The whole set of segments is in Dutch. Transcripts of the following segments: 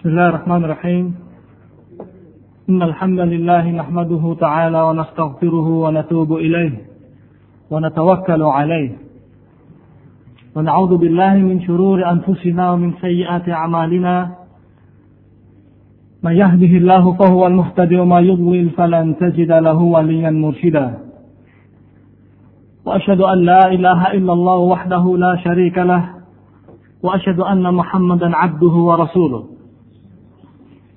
بسم الله الرحمن الرحيم. إن الحمد لله نحمده تعالى ونستغفره ونتوب إليه ونتوكل عليه. ونعوذ بالله من شرور أنفسنا ومن سيئات أعمالنا. من يهده الله فهو المهتدي وما يضلل فلن تجد له وليا مرشدا. وأشهد أن لا إله إلا الله وحده لا شريك له. وأشهد أن محمدا عبده ورسوله.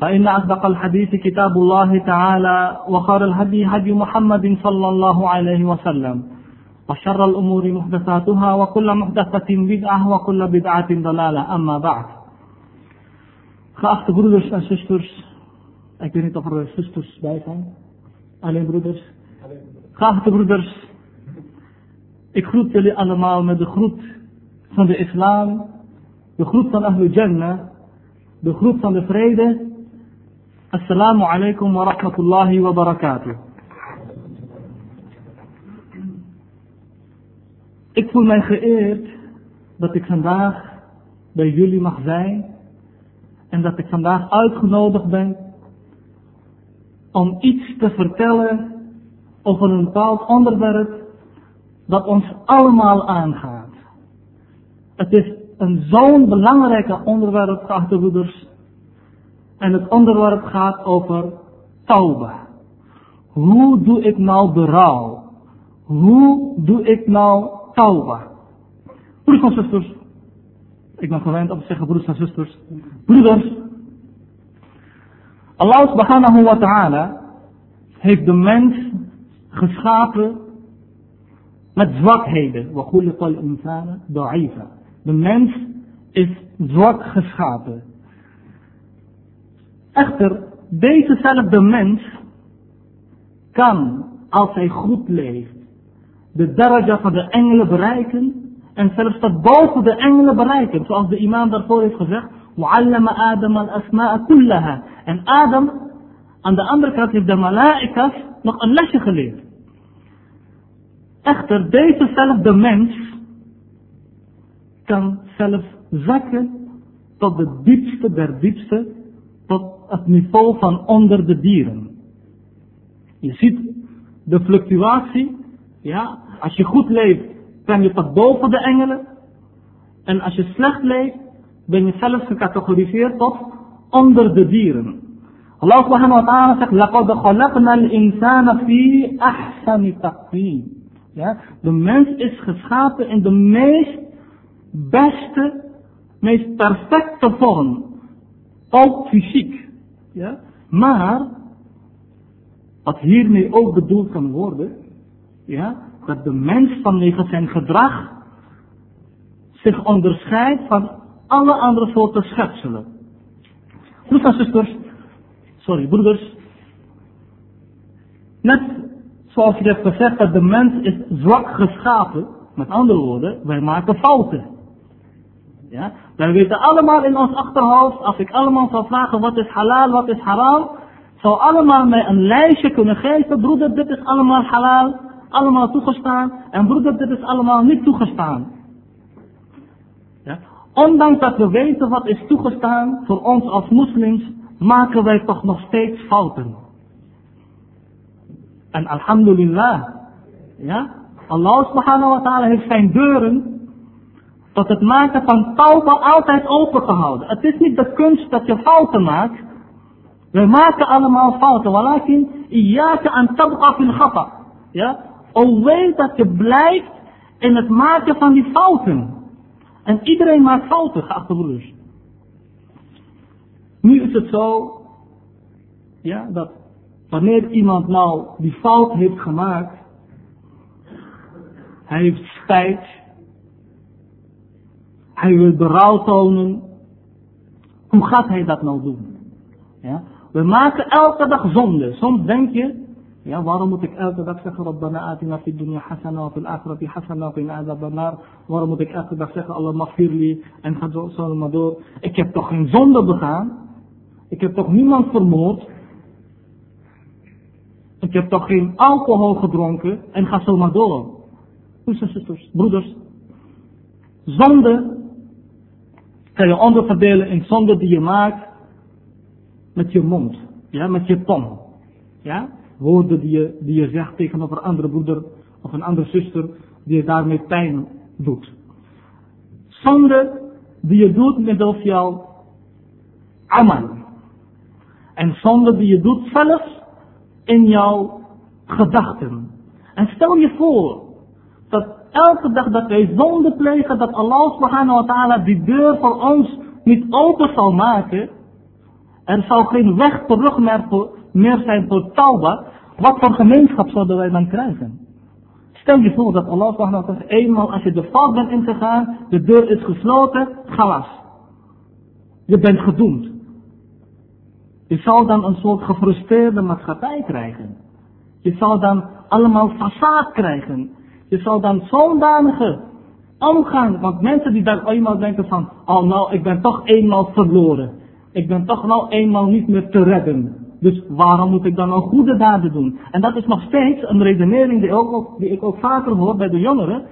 فإن أصدق الحديث كتاب الله تعالى وخير الهدي هدي محمد صلى الله عليه وسلم وشر الأمور محدثاتها وكل محدثة بدعة وكل بدعة ضلالة أما بعد Geachte broeders en zusters, ik weet niet of er zusters bij zijn, alleen broeders. Geachte broeders, ik groet jullie allemaal met de groet van de islam, de groet van Ahlul Jannah, de groet van de vrede. Assalamu alaikum rahmatullahi wa barakatuh. Ik voel mij geëerd dat ik vandaag bij jullie mag zijn en dat ik vandaag uitgenodigd ben om iets te vertellen over een bepaald onderwerp dat ons allemaal aangaat. Het is een zo'n belangrijk onderwerp, geachte broeders. En het onderwerp gaat over tauba. Hoe doe ik nou berouw? Hoe doe ik nou tauba? Broeders en zusters, ik ben gewend om te zeggen broeders en zusters. Broeders, Allah subhanahu wa ta'ala heeft de mens geschapen met zwakheden. De mens is zwak geschapen. Echter, dezezelfde mens kan, als hij goed leeft, de daraja van de engelen bereiken en zelfs tot boven de engelen bereiken. Zoals de imam daarvoor heeft gezegd. وعلم آدم الأسماء كلها. En Adam, aan de andere kant heeft de mala'ikas nog een lesje geleerd. Echter, dezezelfde mens kan zelfs zakken tot de diepste der diepste, tot het niveau van onder de dieren. Je ziet de fluctuatie, ja, als je goed leeft, kan je tot boven de engelen. En als je slecht leeft, ben je zelfs gecategoriseerd tot onder de dieren. Allah subhanahu wa ta'ala zegt, لَقَدْ خَلَقْنَا الْإِنسَانَ فِي أَحْسَنِ تَقْوِيمٍ ja, de mens is geschapen in de meest beste, meest perfecte vorm. Ook fysiek. Ja? Maar, wat hiermee ook bedoeld kan worden, ja, dat de mens vanwege zijn gedrag zich onderscheidt van alle andere soorten schepselen. Broeders en zusters, sorry, broeders, net zoals je hebt gezegd dat de mens is zwak geschapen, met andere woorden, wij maken fouten. Ja? Wij weten allemaal in ons achterhoofd, als ik allemaal zou vragen wat is halal, wat is haram, zou allemaal mij een lijstje kunnen geven, broeder dit is allemaal halal, allemaal toegestaan, en broeder dit is allemaal niet toegestaan. Ja? Ondanks dat we weten wat is toegestaan voor ons als moslims, maken wij toch nog steeds fouten. En alhamdulillah, ja, Allah subhanahu wa ta'ala heeft zijn deuren tot het maken van tauba altijd open gehouden. Het is niet de kunst dat je fouten maakt. We maken allemaal fouten. Walakin, iyaka an tabqa fil khata. Ja, O weet dat je blijft in het maken van die fouten. En iedereen maakt fouten, geachte broers. Nu is het zo, ja, dat wanneer iemand nou die fout heeft gemaakt, hij heeft spijt, hij wil berouw tonen, hoe gaat hij dat nou doen? Ja? We maken elke dag zonde. Soms denk je, ja, waarom moet ik elke dag zeggen, Rabbana atina fi dunya hasana wa fil akhirati hasana wa qina Waarom moet ik elke dag zeggen, Allah magfirli en ga zo, maar door. Ik heb toch geen zonde begaan? Ik heb toch niemand vermoord? Ik heb toch geen alcohol gedronken en ga zo maar door. Broeders. Zonde kan je onderverdelen in zonde die je maakt met je mond. Ja, met je tong. Ja, woorden die je, die je zegt tegenover een andere broeder of een andere zuster, die je daarmee pijn doet. Zonde die je doet middels jouw amal. En zonde die je doet zelfs in jouw gedachten. En stel je voor dat elke dag dat wij zonde plegen, dat Allah subhanahu wa ta'ala die deur voor ons niet open zal maken. Er zal geen weg terug meer, zijn voor tauba. Wat voor gemeenschap zouden wij dan krijgen? Stel je voor dat Allah subhanahu wa ta'ala eenmaal als je de fout bent ingegaan, de deur is gesloten, galas. Je bent gedoemd. Je zal dan een soort gefrustreerde maatschappij krijgen. Je zal dan allemaal façade krijgen. Je zal dan zodanige omgaan. Want mensen die daar eenmaal denken van, oh nou, ik ben toch eenmaal verloren. Ik ben toch nou eenmaal niet meer te redden. Dus waarom moet ik dan nog goede daden doen? En dat is nog steeds een redenering die, ook, die ik ook vaker hoor bij de jongeren.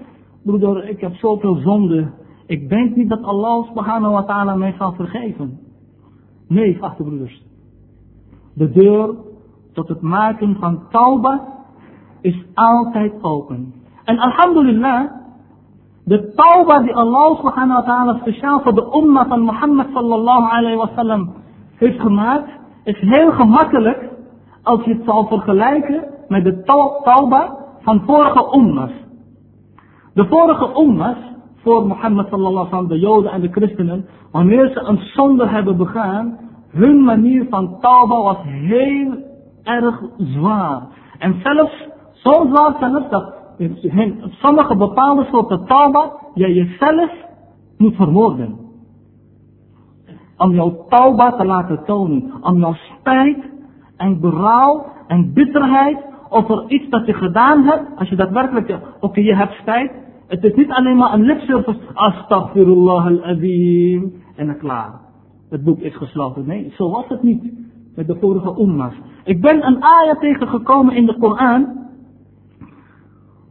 Broeder, ik heb zoveel zonde. Ik denk niet dat Allah subhanahu wa ta'ala mij zal vergeven. Nee, broeders. De deur tot het maken van tauba is altijd open. En alhamdulillah, de tauba die Allah subhanahu wa ta'ala speciaal voor de umma van Mohammed sallallahu alayhi wa sallam heeft gemaakt, is heel gemakkelijk als je het zal vergelijken met de tauba van vorige ummas. De vorige ummas, voor Mohammed sallallahu alayhi wa sallam, de joden en de christenen, wanneer ze een zonde hebben begaan, hun manier van tauba was heel erg zwaar. En zelfs zo zwaar zelfs dat in sommige bepaalde soorten tauba je jezelf moet vermoorden. Om jouw tauba te laten tonen. Om jouw spijt en berouw en bitterheid over iets dat je gedaan hebt. Als je daadwerkelijk, oké je hebt spijt. Het is niet alleen maar een lipservice. Astaghfirullah al-azim. En dan klaar. Het boek is gesloten. Nee, zo was het niet. Met de vorige ummas. Ik ben een ayah tegengekomen in de Koran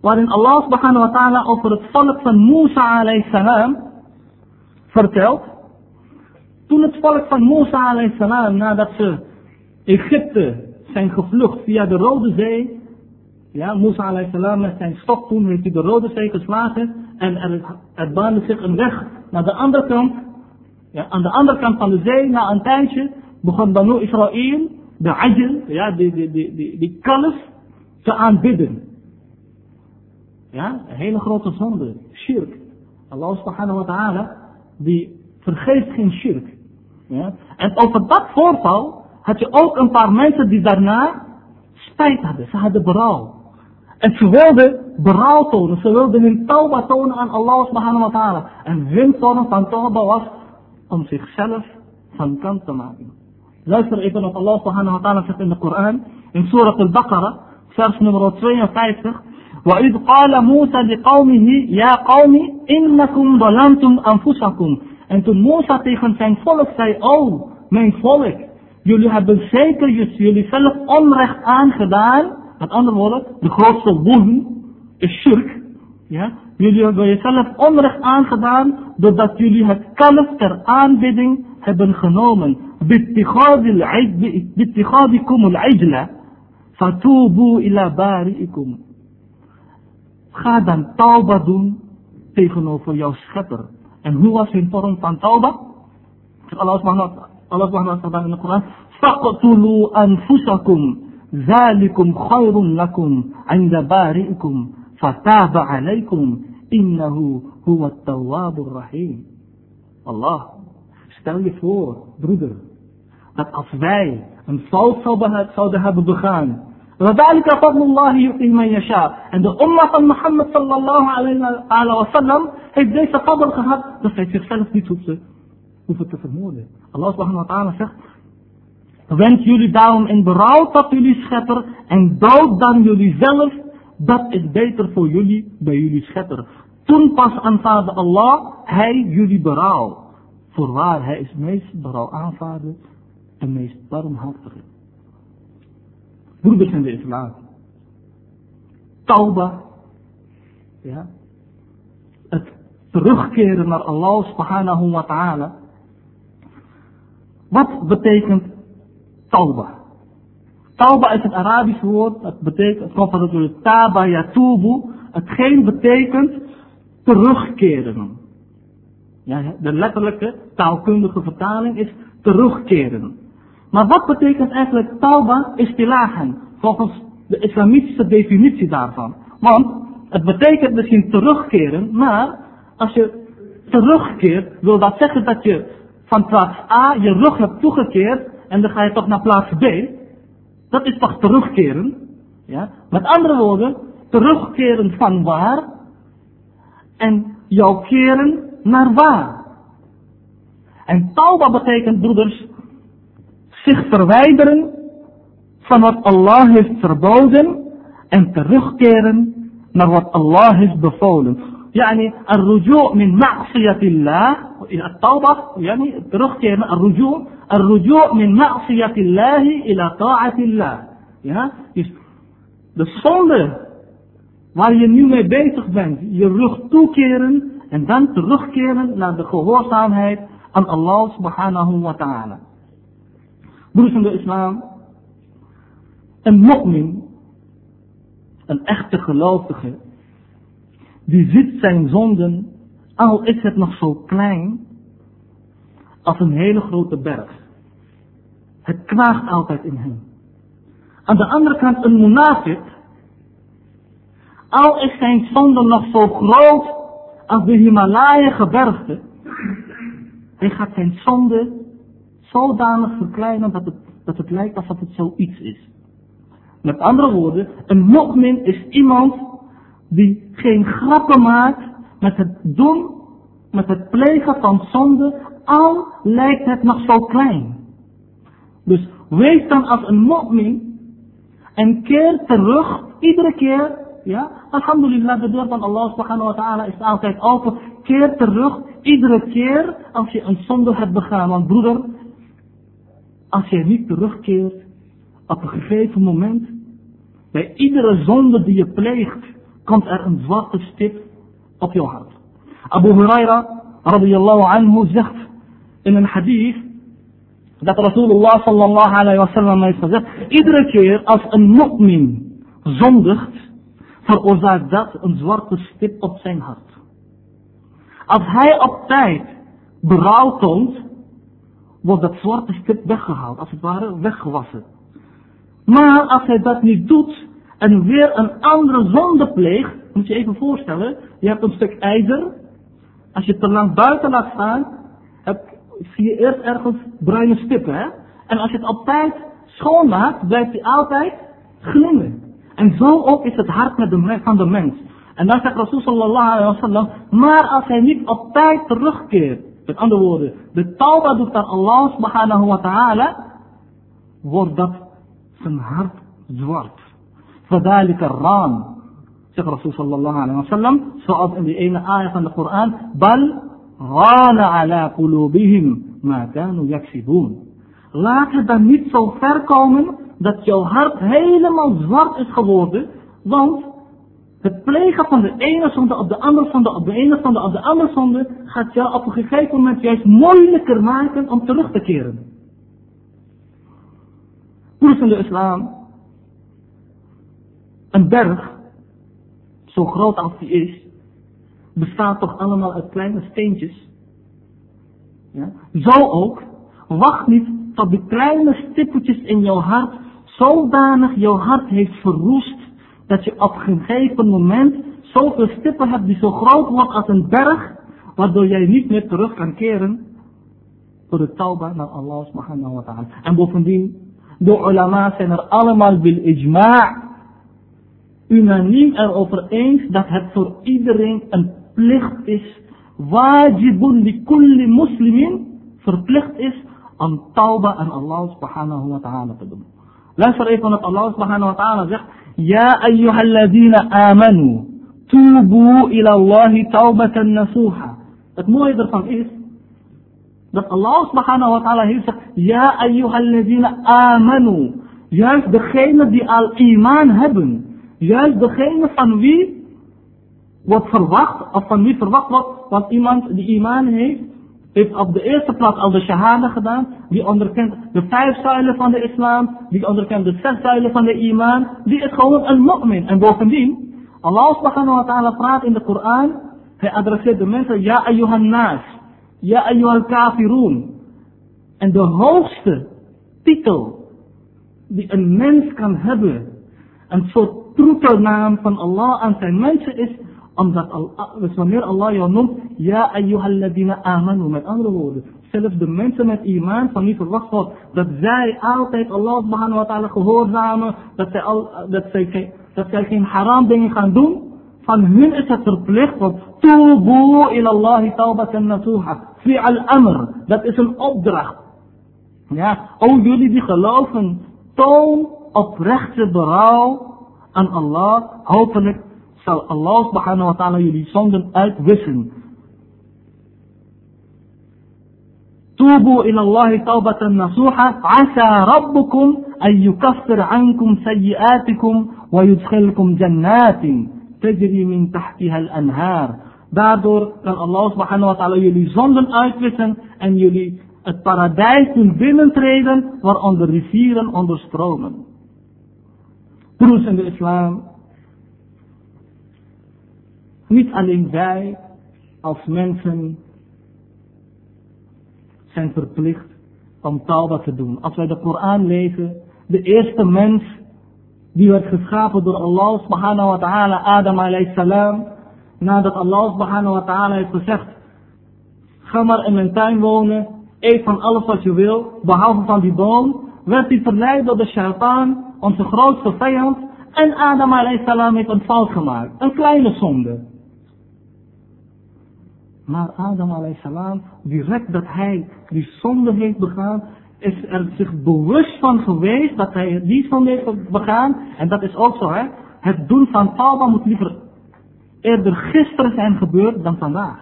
waarin Allah subhanahu wa ta'ala over het volk van Musa alayhi salam vertelt. Toen het volk van Musa alayhi salam, nadat ze Egypte zijn gevlucht via de Rode Zee, ja, Musa alayhi salam met zijn stok toen heeft hij de Rode Zee geslagen en er, er baande zich een weg naar de andere kant, ja, aan de andere kant van de zee, na een tijdje, begon Banu Israël, de Ajil, ja, die, die, die, die, die kalf, te aanbidden. Ja, een hele grote zonde. Shirk. Allah subhanahu wa ta'ala, die vergeeft geen shirk. Ja? En over dat voorval had je ook een paar mensen die daarna spijt hadden. Ze hadden berouw. En ze wilden berouw tonen. Ze wilden hun tauba tonen aan Allah subhanahu wa ta'ala. En hun vorm van tauba was om zichzelf van kant te maken. Luister even wat Allah subhanahu wa ta'ala zegt in de Koran. In Surah al-Baqarah, vers nummer 52. وإذ قال موسى لقومه يا قوم إنكم ظلمتم أنفسكم En toen Musa tegen zijn volk zei, oh, mijn volk, jullie hebben zeker jullie zelf onrecht aangedaan. Met andere woorden, de grootste woen is shirk. Ja? Jullie hebben jezelf onrecht aangedaan doordat jullie het kalf ter aanbidding hebben genomen. Bittikhadikum al-ijla. Fatubu ila bari'ikum. Ga dan tauba doen tegenover jouw schepper. En hoe was hun vorm van tauba? Allah subhanahu wa ta'ala in de Koran. Faqtulu anfusakum. Zalikum khayrun lakum. Inda bari'ikum. Fataba alaykum. Innahu huwa tawwabur rahim. Allah. Stel je voor, broeder. Dat als wij een fout zouden hebben begaan وذلك فضل الله يؤتي من يشاء. En de umma van Mohammed sallallahu alayhi wa sallam heeft deze fadl gehad dat hij zichzelf niet hoefde, hoefde te vermoorden. Allah subhanahu wa ta'ala zegt, wens jullie daarom in berouw tot jullie schepper en dood dan jullie zelf, dat is beter voor jullie bij jullie schepper. Toen pas aanvaarde Allah, hij jullie berouw. Voorwaar, hij is meest berouw aanvaarden en meest barmhartig. Broeders in de islam. Tauba. Ja. Het terugkeren naar Allah subhanahu wa ta'ala. Wat betekent tauba? Tauba is het Arabisch woord. Het betekent, het komt van het woord taba yatubu. Hetgeen betekent terugkeren. Ja, de letterlijke taalkundige vertaling is terugkeren. Maar wat betekent eigenlijk tauba istilahan, volgens de islamitische definitie daarvan? Want het betekent misschien terugkeren, maar als je terugkeert, wil dat zeggen dat je van plaats A je rug hebt toegekeerd en dan ga je toch naar plaats B. Dat is toch terugkeren? Ja? Met andere woorden, terugkeren van waar en jouw keren naar waar. En tauba betekent, broeders, zich verwijderen van wat Allah heeft verboden en terugkeren naar wat Allah heeft bevolen. يعني الرجوع من معصية الله التوبة يعني terugkeren الرجوع الرجوع من معصية الله إلى طاعة الله ja dus de zonde waar je nu mee bezig bent je rug toekeren en dan terugkeren naar de gehoorzaamheid aan Allah subhanahu wa ta'ala Broers islam, een mu'min, een echte gelovige, die ziet zijn zonden, al is het nog zo klein, als een hele grote berg. Het knaagt altijd in hem. Aan de andere kant een munafik, al is zijn zonde nog zo groot als de Himalaya gebergte, hij gaat zijn zonde zodanig verkleinen dat het, dat het lijkt alsof het zoiets is. Met andere woorden, een mu'min is iemand die geen grappen maakt met het doen, met het plegen van zonde, al lijkt het nog zo klein. Dus wees dan als een mu'min en keer terug, iedere keer, ja, alhamdulillah, de deur van Allah subhanahu wa ta'ala is altijd open, keer terug, iedere keer als je een zonde hebt begaan. Want broeder, als jij niet terugkeert op een gegeven moment, bij iedere zonde die je pleegt, komt er een zwarte stip op jouw hart. Abu Huraira radiyallahu anhu zegt in een hadith dat Rasulullah sallallahu alayhi wa sallam heeft gezegd, iedere keer als een mu'min zondigt, veroorzaakt dat een zwarte stip op zijn hart. Als hij op tijd berouw toont, wordt dat zwarte stip weggehaald, als het ware weggewassen. Maar als hij dat niet doet en weer een andere zonde pleegt, moet je even voorstellen, je hebt een stuk ijzer, als je het te lang buiten laat staan, heb, zie je eerst ergens bruine stippen. Hè? En als je het op tijd schoonmaakt, blijft hij altijd glimmen. En zo ook is het hart met de, van de mens. En dan zegt Rasul sallallahu alaihi wasallam, maar als hij niet op tijd terugkeert, met andere woorden, de tauba doet aan Allah subhanahu wa ta'ala, wordt dat zijn hart zwart. فذلك الران zegt Rasul sallallahu alayhi wa sallam, zoals in die ene ayah van de Koran, bal rana ala qulubihim ma kanu yaksibun. Laat het dan niet zo ver komen dat jouw hart helemaal zwart is geworden, want het plegen van de ene zonde op de andere zonde, op de ene zonde, op de andere zonde, gaat jou op een gegeven moment juist moeilijker maken om terug te keren. Broers van de islam, een berg, zo groot als die is, bestaat toch allemaal uit kleine steentjes. Ja? Zo ook, wacht niet tot die kleine stippeltjes in jouw hart zodanig jouw hart heeft verroest, dat je op een gegeven moment zoveel stippen hebt die zo groot wordt als een berg, waardoor jij niet meer terug kan keren voor de tauba naar Allah subhanahu wa ta'ala. En bovendien, de ulama zijn er allemaal bil ijma' unaniem erover eens dat het voor iedereen een plicht is, wajibun li kulli muslimin, verplicht is om tauba aan Allah subhanahu wa ta'ala te doen. Luister even wat Allah subhanahu wa ta'ala zegt. يا أيها الذين آمنوا توبوا إلى الله توبة نصوحة اتمو هيدر فان إيس دك الله سبحانه وتعالى هيسا يا أيها الذين آمنوا يالس دخينا دي الإيمان هبن يالس دخينا فان وي وات فرواخت أفان وي فرواخت وات إيمان دي إيمان هيس heeft op de eerste plaats al de shahada gedaan, die onderkent de vijf zuilen van de islam, die onderkent de zes zuilen van de iman, die is gewoon een mu'min. En bovendien, Allah subhanahu wa ta'ala praat in de Koran, hij adresseert de mensen, ja ayyuhan nas, ja ayyuhal kafirun. En de hoogste titel die een mens kan hebben, een soort troetelnaam van Allah aan zijn mensen is, omdat dus wanneer Allah jou noemt, ja ayyuhalladina amanu, met andere woorden, zelfs de mensen met iman van wie verwacht wordt dat zij altijd Allah subhanahu wa ta'ala gehoorzamen, dat zij, al, dat, zij, dat zij geen haram dingen gaan doen, van hun is het verplicht, want tubu ilallahi tawbatan nasuha, fi al-amr, dat is een opdracht. Ja, o jullie die geloven, toon oprechte berouw aan Allah, hopelijk zal Allah subhanahu wa ta'ala jullie zonden uitwissen. Tubu in Allah taubatan nasuha, asa rabbukum an yukaffir ankum sayyiatikum wa yudkhilkum jannatin tajri min tahtiha al-anhar. Daardoor kan Allah subhanahu wa ta'ala jullie zonden uitwissen en jullie het paradijs doen binnentreden waaronder rivieren onderstromen. Broers in de islam, niet alleen wij als mensen zijn verplicht om tauba te doen. Als wij de Koran lezen, de eerste mens die werd geschapen door Allah subhanahu wa ta'ala, Adam alayhi salam, nadat Allah subhanahu wa ta'ala heeft gezegd, ga maar in mijn tuin wonen, eet van alles wat je wil, behalve van die boom, werd hij verleid door de shaitaan, onze grootste vijand, en Adam alayhi salam heeft een fout gemaakt, een kleine zonde. Maar Adam salam, direct dat hij die zonde heeft begaan, is er zich bewust van geweest dat hij die zonde heeft begaan. En dat is ook zo, hè. Het doen van tauba moet liever eerder gisteren zijn gebeurd dan vandaag.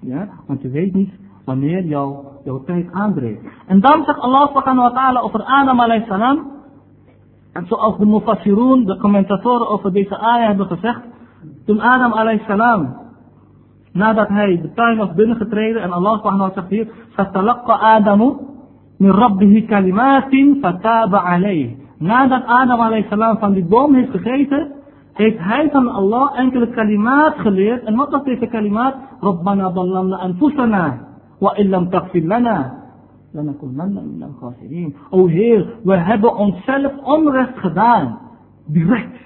Ja, want je weet niet wanneer jouw, jouw tijd aanbreekt. En dan zegt Allah subhanahu wa ta'ala over Adam salam. En zoals de mufassirun, de commentatoren over deze ayah hebben gezegd. Toen Adam salam nadat hij de tuin was binnengetreden en Allah subhanahu wa zegt hier, فَتَلَقَّ Adamu min rabbihi kalimatin fataba alayh. Nadat Adam alayhi salam van die boom heeft gegeten, heeft hij van Allah enkele kalimaat geleerd. En wat was deze kalimaat? رَبَّنَا ضَلَّمْنَا أَنفُسَنَا وَإِن لَمْ تَغْفِرْ لَنَا لَنَكُونَنَّ مِنَ الْخَاسِرِينَ O Heer, we hebben onszelf onrecht gedaan. Direct.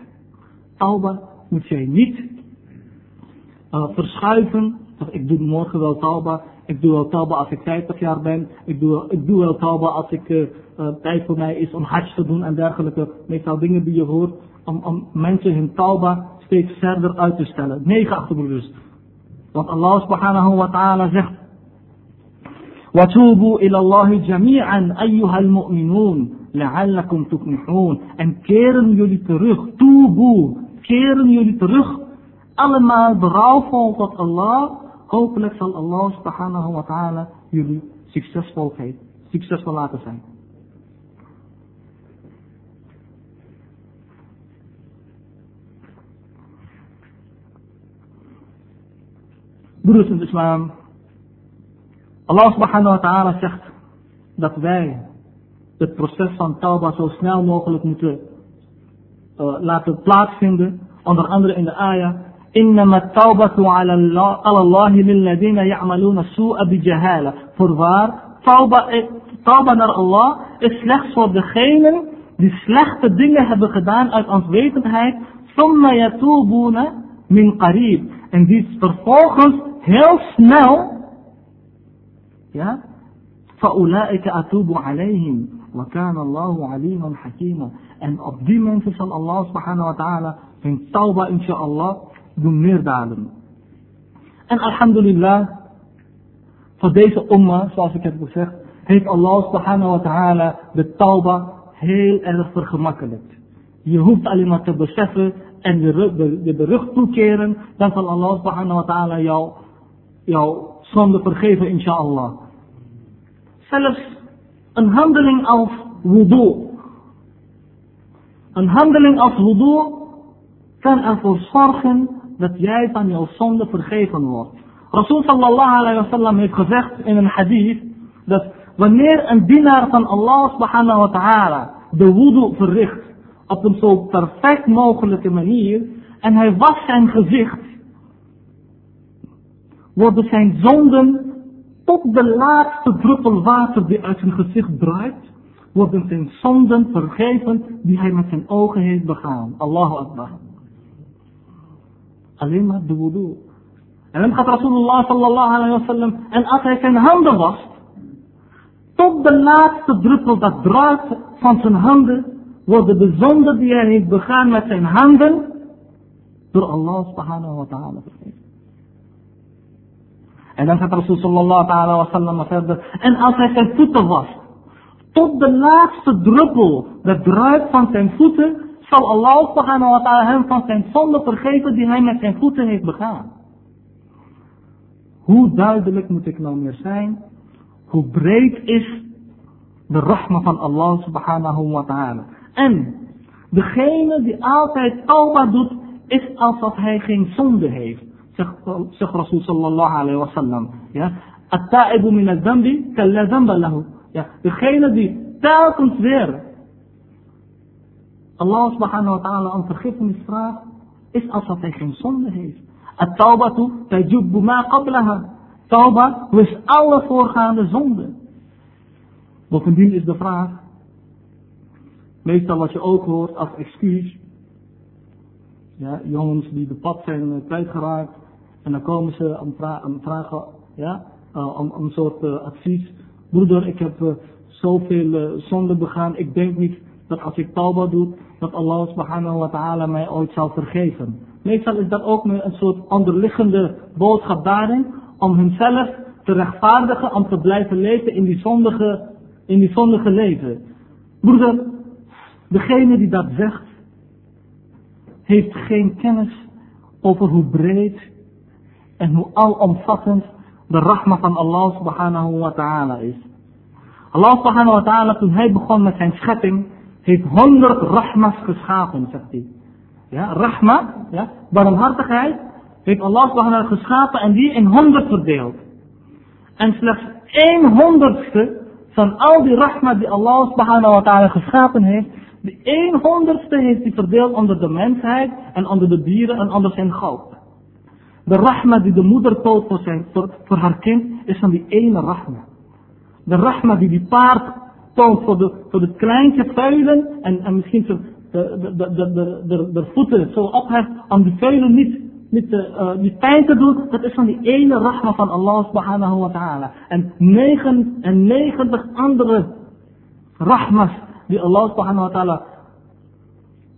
Tauba moet jij niet uh, verschuiven. Ik doe morgen wel tauba. Ik doe wel tauba als ik 50 jaar ben. Ik doe, ik doe wel tauba als ik uh, uh, tijd voor mij is om hajj te doen en dergelijke. Meestal dingen die je hoort. Om, om mensen hun tauba steeds verder uit te stellen. Nee, geachte broeders. Want Allah subhanahu wa ta'ala zegt. وتوبوا إلى الله جميعا أيها المؤمنون لعلكم تفلحون en keren jullie terug توبوا keren jullie terug allemaal berouwvol tot Allah. Hopelijk zal Allah subhanahu wa ta'ala jullie succesvol, succesvol laten zijn. Broeders in de islam, Allah subhanahu wa ta'ala zegt dat wij het proces van tauba zo snel mogelijk moeten uh, laten plaatsvinden. Onder andere in de ayah إنما التوبة على الله, الله للذين يعملون السوء بجهالة. فرفار توبة توبة نر الله إسلخ صور سلخ بسلخ تدلها بخدان أن تويتن هيك ثم يتوبون من قريب. إن ديس فرفوخن هيل سنو يا فأولئك أتوب عليهم وكان الله عليما حكيما. أن أبدي من الله سبحانه وتعالى من توبة إن شاء الله doen neerdalen. En alhamdulillah, voor deze umma, zoals ik heb gezegd, heeft Allah subhanahu wa ta'ala de tauba heel erg vergemakkelijkt. Je hoeft alleen maar te beseffen en je, de, rug toekeren, dan zal Allah subhanahu wa ta'ala jou, jouw zonde vergeven inshallah. Zelfs een handeling als wudu. Een handeling als wudu kan ervoor zorgen dat jij van jouw zonde vergeven wordt. Rasul sallallahu alayhi wa sallam heeft gezegd in een hadith dat wanneer een dienaar van Allah subhanahu wa ta'ala de wudu verricht op een zo perfect mogelijke manier en hij was zijn gezicht, worden zijn zonden tot de laatste druppel water die uit zijn gezicht draait, worden zijn zonden vergeven die hij met zijn ogen heeft begaan. Allahu Akbar. Alleen maar de wudu. En dan gaat Rasulullah sallallahu alayhi wa sallam, en als hij zijn handen wast, tot de laatste druppel dat draait van zijn handen, worden de zonden die hij heeft begaan met zijn handen, door Allah subhanahu wa ta'ala vergeven. En dan gaat Rasul sallallahu alayhi wa sallam verder, en als hij zijn voeten wast, tot de laatste druppel dat druipt van zijn voeten, zal Allah subhanahu wa ta'ala hem van zijn zonde vergeven die hij met zijn voeten heeft begaan. Hoe duidelijk moet ik nou meer zijn? Hoe breed is de rahma van Allah subhanahu wa ta'ala. En degene die altijd tauba doet, is alsof hij geen zonde heeft. Zegt, zegt Rasul sallallahu alayhi wa sallam. Ja? At-ta'ibu min al-zambi kalla lahu. Ja, degene die telkens weer Allah subhanahu wa ta'ala om vergiffenis vraagt, is alsof hij geen zonde heeft. At-taubatu tajubbu ma qablaha. Tauba alle voorgaande zonden. Bovendien is de vraag, meestal wat je ook hoort als excuus, ja, jongens die de pad zijn eh, kwijtgeraakt, en dan komen ze om, vra om vragen, ja, uh, om, om een soort uh, advies. Broeder, ik heb zoveel zonden begaan, ik denk niet dat als ik tauba doe, dat Allah subhanahu wa ta'ala mij ooit zal vergeven. Meestal is dat ook een soort onderliggende boodschap daarin, om hunzelf te rechtvaardigen, om te blijven leven in die zondige, in die zondige leven. Broeder, degene die dat zegt, heeft geen kennis over hoe breed en hoe alomvattend de rahma van Allah subhanahu wa ta'ala is. Allah subhanahu wa ta'ala, toen hij begon met zijn schepping, heeft honderd rahmas geschapen, zegt hij. Ja, rahma, ja, barmhartigheid, heeft Allah subhanahu geschapen en die in honderd verdeeld. En slechts één honderdste van al die rahma die Allah subhanahu wa ta'ala geschapen heeft, de één honderdste heeft hij verdeeld onder de mensheid en onder de dieren en onder zijn goud. De rahma die de moeder toont voor, zijn, voor, haar kind is van die ene rahma. De rahma die die paard toont voor de, voor kleintje vuilen en, en misschien de, de, de, de, de, de, voeten zo opheft om die vuilen niet, niet, uh, niet pijn te doen. Dat is van die ene rahma van Allah subhanahu wa ta'ala. En 99 andere rahmas die Allah subhanahu wa ta'ala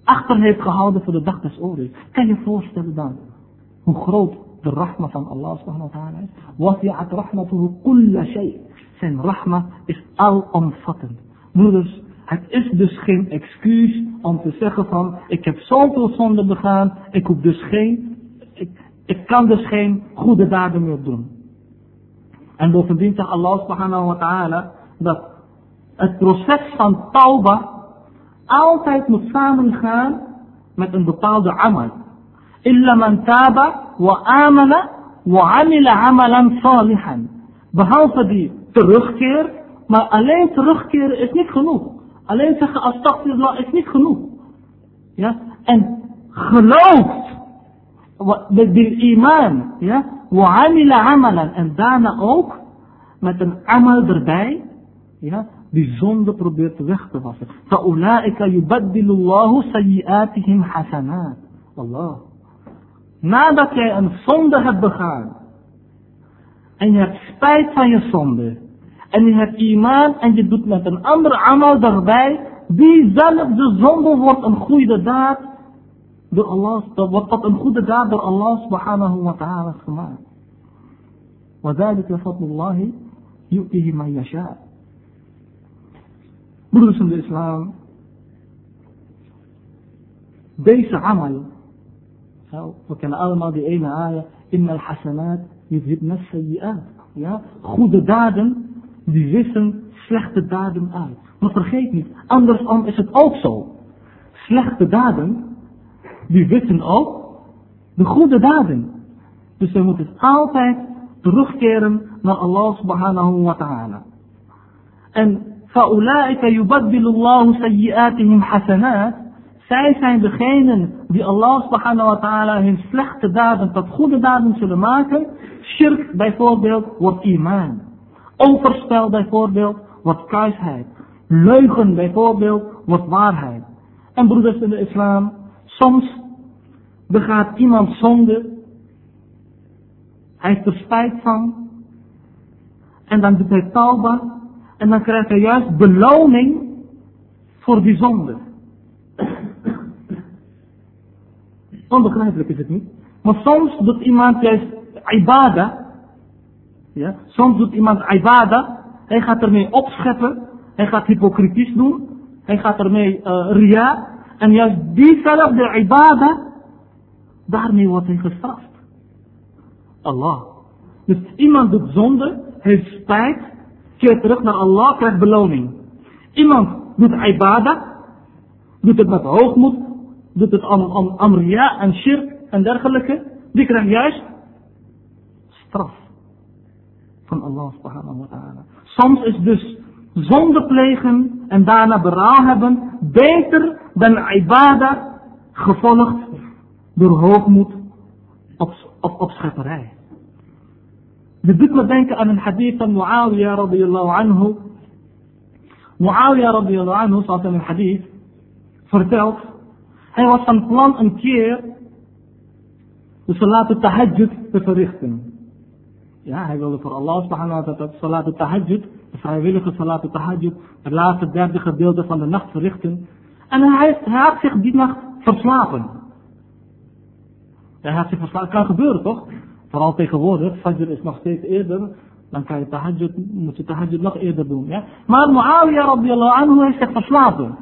achter heeft gehouden voor de dag des oordeels. Kan je voorstellen dan hoe groot de rahma van Allah subhanahu wa ta'ala is? Wasi'at rahmatuhu kulla shay. Zijn rahma is alomvattend. Broeders, het is dus geen excuus om te zeggen van, ik heb zoveel zonde begaan, ik hoef dus geen, ik, ik kan dus geen goede daden meer doen. En bovendien zegt Allah subhanahu wa ta'ala dat het proces van tauba altijd moet samengaan met een bepaalde amal. Illa man taba wa amana wa amila amalan salihan. Behalve die terugkeer, maar alleen terugkeren is niet genoeg. Alleen zeggen astaghfirullah is niet genoeg. Ja? En geloof met die iman, ja? Wa'amila amalan. En daarna ook met een amal erbij, ja? Die zonde probeert weg te wassen. Fa'ulaika yubaddilullahu sayyiatihim hasanat. Allah. Nadat jij een zonde hebt begaan, En je hebt spijt van je zonde. En je hebt iman en je doet met een ander amal daarbij. Diezelfde zonde wordt een goede daad. Door Allah, wordt tot een goede daad door Allah subhanahu wa ta'ala gemaakt. وذلك فضل الله يؤتيه من يشاء. Broeders in de islam. Deze amal. We kennen allemaal die ene ayah. Inna al-hasanat yudhibna sayyi'at. Ja, goede daden die wissen slechte daden uit. Maar vergeet niet, andersom is het ook zo. Slechte daden, die wissen ook de goede daden. Dus we moeten altijd terugkeren naar Allah subhanahu wa ta'ala. En فَأُولَٰئِكَ يُبَدِّلُ اللَّهُ سَيِّئَاتِهِمْ حَسَنَاتٍ zij zijn degenen die Allah subhanahu wa ta'ala hun slechte daden tot goede daden zullen maken. Shirk bijvoorbeeld wordt iman. Overspel bijvoorbeeld wordt kuisheid. Leugen bijvoorbeeld wordt waarheid. En broeders in de islam, soms begaat iemand zonde. Hij heeft er spijt van. En dan doet hij tauba. En dan krijgt hij juist beloning voor die zonde. Onbegrijpelijk is het niet. Maar soms doet iemand juist ibadah. Ja? Soms doet iemand ibadah. Hij gaat ermee opscheppen. Hij gaat hypocritisch doen. Hij gaat ermee uh, ria. En juist diezelfde ibadah. Daarmee wordt hij gestraft. Allah. Dus iemand doet zonde. Heeft spijt. Keert terug naar Allah. Krijgt beloning. Iemand doet ibadah. Doet het met hoogmoed. Doet het aan, aan, ria en shirk en dergelijke. Die krijgt juist straf van Allah subhanahu wa ta'ala. Soms is dus zonde plegen en daarna berouw hebben beter dan ibadah gevolgd door hoogmoed op, op, op schepperij. Dit denken aan een hadith van Muawiyah radiyallahu anhu. Muawiyah radiyallahu anhu, zoals in een hadith, vertelt, hij was van plan een keer de salat tahajjud te verrichten. Ja, hij wilde voor Allah subhanahu wa ta'ala salat tahajjud, de vrijwillige salat tahajjud, het laatste derde gedeelte van de nacht verrichten. En hij, hij had zich die nacht verslapen. Hij had zich verslapen, kan gebeuren toch? Vooral tegenwoordig, Fajr is nog steeds eerder, dan kan je tahajjud, moet je tahajjud nog eerder doen. Ja? Maar Muawiyah radiyallahu anhu heeft zich verslapen.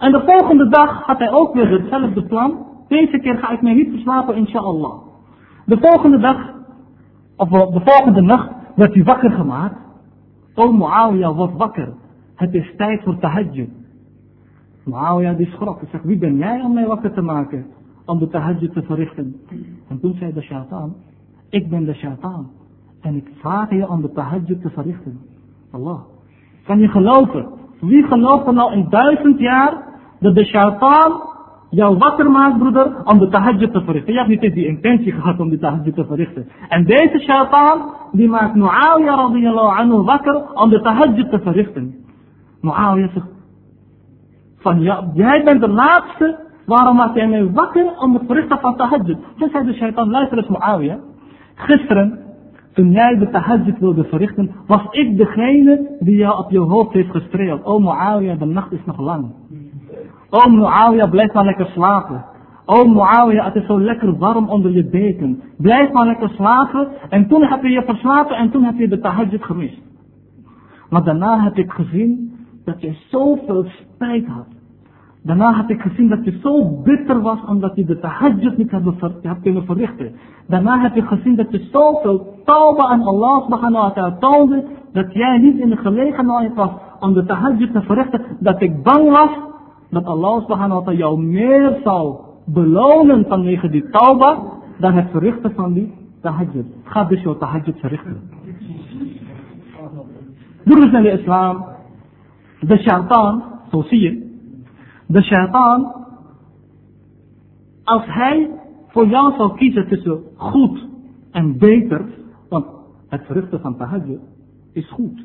En de volgende dag had hij ook weer hetzelfde plan. Deze keer ga ik mij niet verslapen, inshallah. De volgende dag of de volgende nacht werd hij wakker gemaakt. O Muawiyah, word wakker. Het is tijd voor tahajjud. Muawiyah die schrok. Hij zegt, wie ben jij om mij wakker te maken? Om de tahajjud te verrichten. En toen zei de shaitaan, ik ben de shaitaan. En ik vraag je om de tahajjud te verrichten. Allah. Kan je geloven? Wie gelooft er nou in duizend jaar dat de shaitaan jou wakker maakt, broeder, om de tahajjud te verrichten. Je hebt niet eens die intentie gehad om de tahajjud te verrichten. En deze shaitaan, die maakt Muawiyah radiyallahu anhu wakker om de tahajjud te verrichten. Muawiyah zegt, van ja, jij bent de laatste, waarom maak jij mij wakker om het verrichten van tahajjud? Toen zei de shaitaan, luister eens Muawiyah, gisteren, toen jij de tahajjud wilde verrichten, was ik degene die jou op je hoofd heeft gestreeld. Oh Muawiyah, de nacht is nog lang. Oh Muawiyah, blijf maar lekker slapen. Oh Muawiyah, het is zo lekker warm onder je deken. Blijf maar lekker slapen. En toen heb je je verslapen en toen heb je de tahajjud gemist. Maar daarna heb ik gezien dat je zoveel spijt had. Daarna heb ik gezien dat je zo bitter was omdat je de tahajjud niet hebt kunnen verrichten. Daarna heb ik gezien dat je zoveel tauba aan Allah subhanahu wa ta'ala toonde, dat jij niet in de gelegenheid was om de tahajjud te verrichten, dat ik bang was dat Allah subhanahu wa ta'ala jou meer zal belonen vanwege die tauba dan het verrichten van die tahajjud. Ga dus jouw tahajjud verrichten. Broeders in de islam, de shaitaan, zo zie je, de shaitaan, als hij voor jou zou kiezen tussen goed en beter, want het verrichten van tahajjud is goed.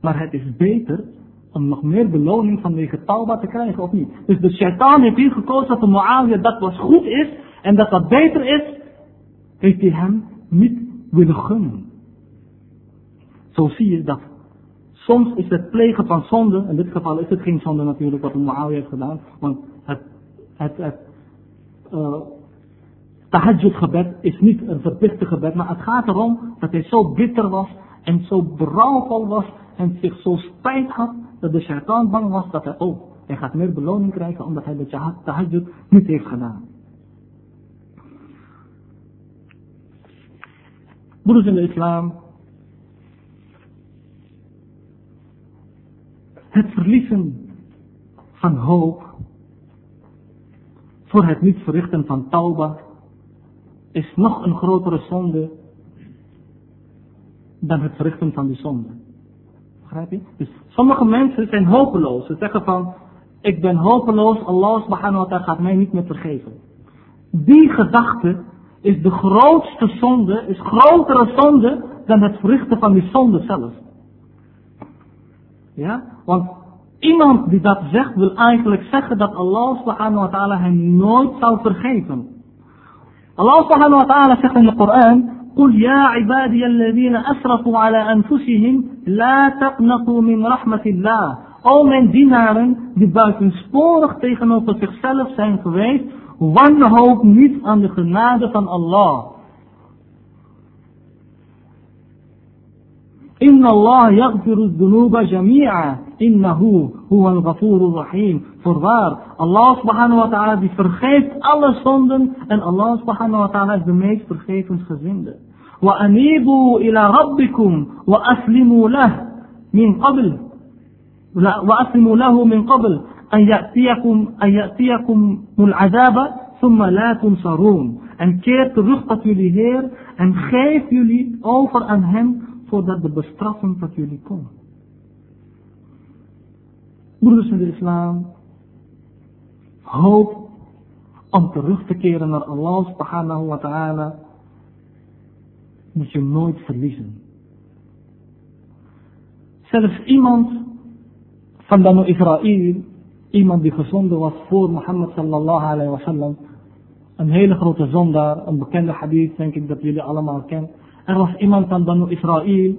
Maar het is beter om nog meer beloning vanwege tauba te krijgen, of niet? Dus de shaitaan heeft hier gekozen dat de Muawiyah dat wat goed is en dat dat beter is, heeft hij hem niet willen gunnen. Zo zie je dat soms is het plegen van zonde, in dit geval is het geen zonde natuurlijk wat de Muawiyah heeft gedaan, want het, het, het uh, tahajjud gebed is niet een verplichte gebed, maar het gaat erom dat hij zo bitter was en zo berouwvol was en zich zo spijt had dat de shaitaan bang was dat hij, oh, hij gaat meer beloning krijgen omdat hij de tahajjud niet heeft gedaan. Broeders in de islam, het verliezen van hoop voor het niet verrichten van tauba is nog een grotere zonde dan het verrichten van die zonde. Begrijp je? Dus sommige mensen zijn hopeloos. Ze zeggen van, ik ben hopeloos, Allah subhanahu wa ta'ala gaat mij niet meer vergeven. Die gedachte is de grootste zonde, is grotere zonde dan het verrichten van die zonde zelf. Ja? Want iemand die dat zegt wil eigenlijk zeggen dat Allah subhanahu wa ta'ala hem nooit zal vergeven. Allah subhanahu wa ta'ala zegt in de Koran, قل يا عبادي الذين أسرفوا على أنفسهم لا تقنطوا من رحمة الله. O mijn dienaren die buitensporig tegenover zichzelf zijn geweest, wanhoop niet aan de genade van Allah. إن الله يغفر الذنوب جميعا إنه هو الغفور الرحيم. فرغار الله سبحانه وتعالى دي فرخيت الله صندن أن الله سبحانه وتعالى دي ميت فرخيت خزند وأنيبوا إلى ربكم وأسلموا له من قبل. وأسلموا له من قبل. أن يأتيكم أن يأتيكم العذاب ثم لا تنصرون. أن كير ترخطت يلي هير أن خيف يلي أوفر أن هم فور دات دي بستراسن فات يلي Broeders in de islam, hoop om terug te keren naar Allah subhanahu wa ta'ala moet je nooit verliezen. Zelfs iemand van Banu Israël, iemand die gezonden was voor Mohammed sallallahu alayhi wa sallam, een hele grote zondaar, een bekende hadith denk ik dat jullie allemaal kennen. Er was iemand van Banu Israël,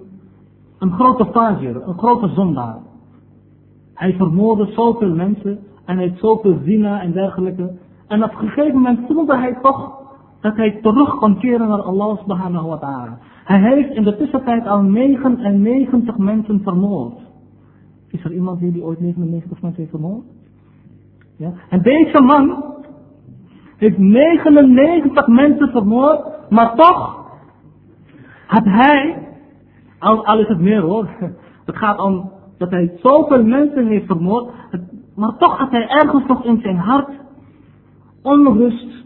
een grote fajir, een grote zondaar. Hij vermoordde zoveel mensen en hij zoveel zina en dergelijke. En op een gegeven moment voelde hij toch dat hij terug kon keren naar Allah subhanahu wa ta'ala. Hij heeft in de tussentijd al 99 mensen vermoord. Is er iemand hier die ooit 99 mensen heeft vermoord? Ja? En deze man heeft 99 mensen vermoord, maar toch had hij, al, al is het meer hoor, het gaat om dat hij zoveel mensen heeft vermoord, maar toch had hij ergens nog in zijn hart onrust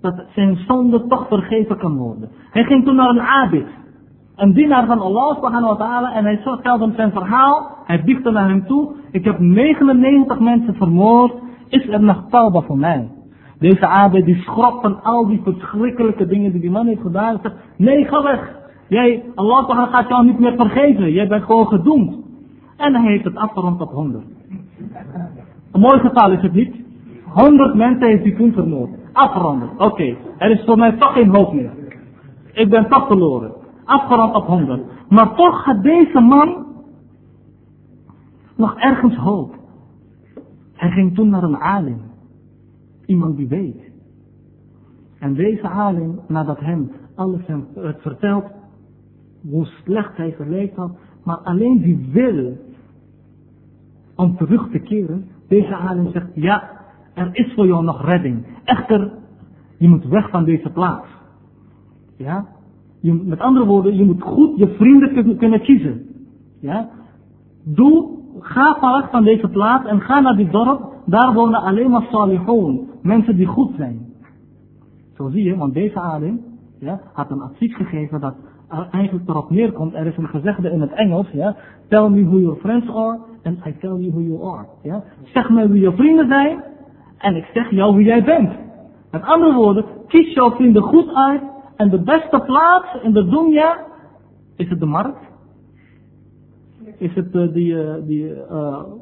dat zijn zonde toch vergeven kan worden. Hij ging toen naar een abid, een dienaar van Allah subhanahu wa ta'ala, en hij vertelde hem zijn verhaal, hij biechtte naar hem toe, ik heb 99 mensen vermoord, is er nog tauba voor mij? Deze abid die schrok van al die verschrikkelijke dingen die die man heeft gedaan, zegt, nee ga weg, Jij, Allah gaat jou niet meer vergeven. Jij bent gewoon gedoemd. En hij heeft het afgerond op 100. Een mooi getal is het niet. 100 mensen heeft hij toen vermoord. Afgerond. Oké. Er is voor mij toch geen hoop meer. Ik ben toch verloren. Afgerond op 100. Maar toch had deze man nog ergens hoop. Hij ging toen naar een alim. Iemand die weet. En deze alim, nadat hem alles het vertelt, hoe slecht hij geleefd had, maar alleen die wil om terug te keren, deze alim zegt, ja, er is voor jou nog redding. Echter, je moet weg van deze plaats. Ja? Je, met andere woorden, je moet goed je vrienden kunnen kiezen. Ja? Doe, ga weg van deze plaats en ga naar die dorp, daar wonen alleen maar salihon, mensen die goed zijn. Zo zie je, want deze alim ja, had een advies gegeven dat eigenlijk erop neerkomt, er is een gezegde in het Engels, ja, tell me who your friends are and I tell you who you are. Ja. Zeg me wie je vrienden zijn en ik zeg jou wie jij bent. Met andere woorden, kies jouw vrienden goed uit en de beste plaats in de dunya is het de markt. Is het uh, die, uh, die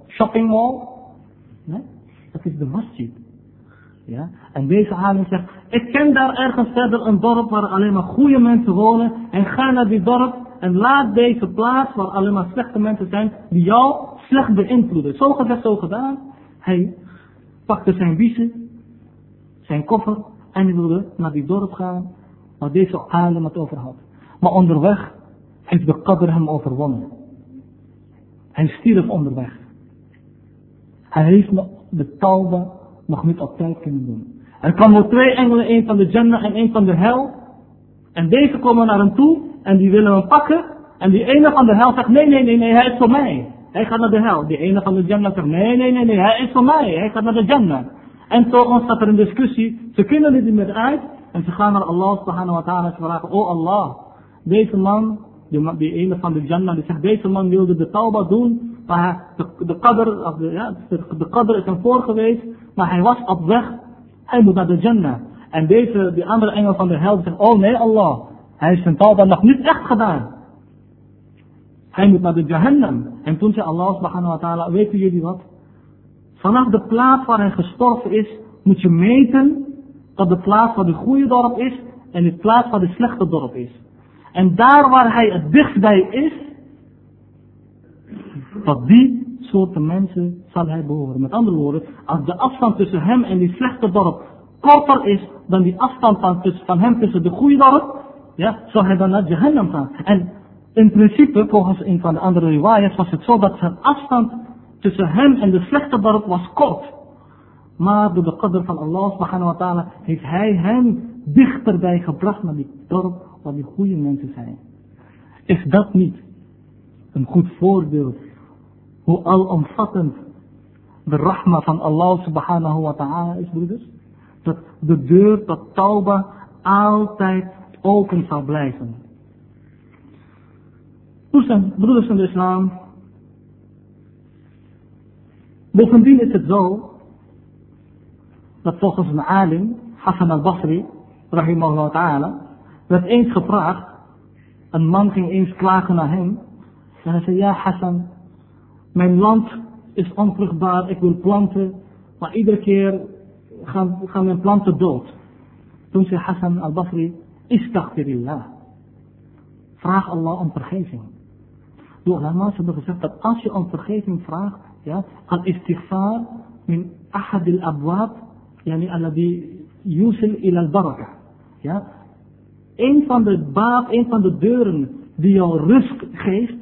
shopping mall? Nee, dat is de masjid. Ja? En deze alim zegt, ik ken daar ergens verder een dorp waar alleen maar goede mensen wonen. En ga naar die dorp en laat deze plaats waar alleen maar slechte mensen zijn, die jou slecht beïnvloeden. Zo gezegd, zo gedaan. Hij pakte zijn biezen, zijn koffer en hij wilde naar die dorp gaan waar deze alim het over had. Maar onderweg heeft de qadr hem overwonnen. Hij stierf onderweg. Hij heeft de tauba nog niet op tijd kunnen doen. Er kwamen twee engelen, één van de Jannah en één van de hel. En deze komen naar hem toe en die willen hem pakken. En die ene van de hel zegt, nee, nee, nee, nee, hij is voor mij. Hij gaat naar de hel. Die ene van de Jannah zegt, nee, nee, nee, nee, hij is voor mij. Hij gaat naar de Jannah. En zo ontstaat er een discussie. Ze kunnen er niet meer uit. En ze gaan naar Allah subhanahu wa ta'ala en vragen, oh Allah, deze man, die, die ene van de Jannah, die zegt, deze man wilde de tauba doen, maar de, de qadr, of de, ja, de, de qadr is hem voor geweest, maar hij was op weg, hij moet naar de Jannah. En deze, die andere engel van de hel zegt, oh nee Allah, hij heeft zijn tauba nog niet echt gedaan. Hij moet naar de Jahannam. En toen zei Allah subhanahu wa ta'ala, weten jullie wat? Vanaf de plaats waar hij gestorven is, moet je meten tot de plaats waar de goede dorp is en de plaats waar de slechte dorp is. En daar waar hij het dichtst bij is, tot die soorten mensen zal hij behoren. Met andere woorden, als de afstand tussen hem en die slechte dorp korter is dan die afstand van, van hem tussen de goede dorp, ja, zal hij dan naar Jahannam gaan. En in principe, volgens een van de andere riwayas, was het zo dat zijn afstand tussen hem en de slechte dorp was kort. Maar door de qadr van Allah subhanahu wa ta'ala heeft hij hem dichterbij gebracht naar die dorp waar die goede mensen zijn. Is dat niet een goed voorbeeld hoe alomvattend de rahma van Allah subhanahu wa ta'ala is, broeders? Dat de deur tot tauba altijd open zal blijven. Broeders in de islam. Bovendien is het zo dat volgens een alim, Hassan al-Basri, rahimahullah ta'ala, werd eens gevraagd, een man ging eens klagen naar hem, en hij zei, ja Hassan, mijn land is onvruchtbaar, ik wil planten, maar iedere keer gaan, gaan mijn planten dood. Toen zei Hassan al-Basri, istaghfirillah. Vraag Allah om vergeving. De ulama's hebben gezegd dat als je om vergeving vraagt, ja, al-istighfar min ahad al-abwab, yani alladhi yusil ila al-baraka. Ja, een van de baat, een van de deuren die jou rust geeft,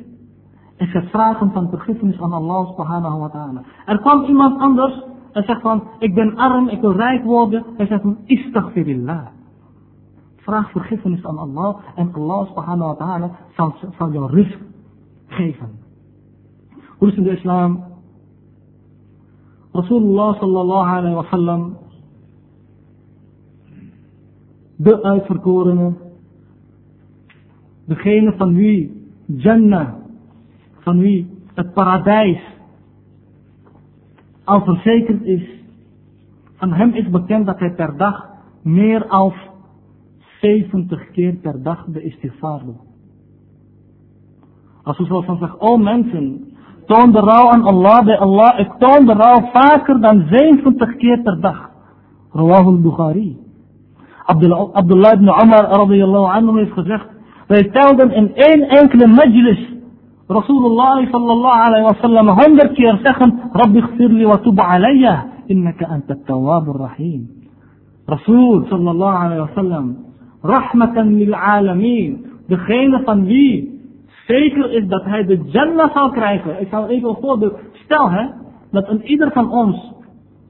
is het vragen van vergiffenis aan Allah subhanahu wa ta'ala. Er kwam iemand anders en zegt van, ik ben arm, ik wil rijk worden. Hij zegt van, istaghfirillah. Vraag vergiffenis aan Allah en Allah subhanahu wa ta'ala zal, zal jou rust geven. Hoe is in de islam? Rasulullah sallallahu alayhi wa sallam, de uitverkorene, degene van wie Jannah, van wie het paradijs al verzekerd is. Van hem is bekend dat hij per dag meer dan 70 keer per dag de istighfar doet. Als we zoals zegt, o mensen, toon de rouw aan Allah bij Allah. Ik toon de rouw vaker dan 70 keer per dag. Rawahul Bukhari. Abdullah ibn Umar radiyallahu anhu heeft gezegd, wij telden in één enkele majlis رسول الله صلى الله عليه وسلم هندر كيرسخن ربي اغفر لي وتب علي إنك أنت التواب الرحيم رسول صلى الله عليه وسلم رحمة للعالمين بخير صنبي سيكر إذبت هذه الجنة سأكرعيك إذن إيه أخوة بستوها dat een ieder van ons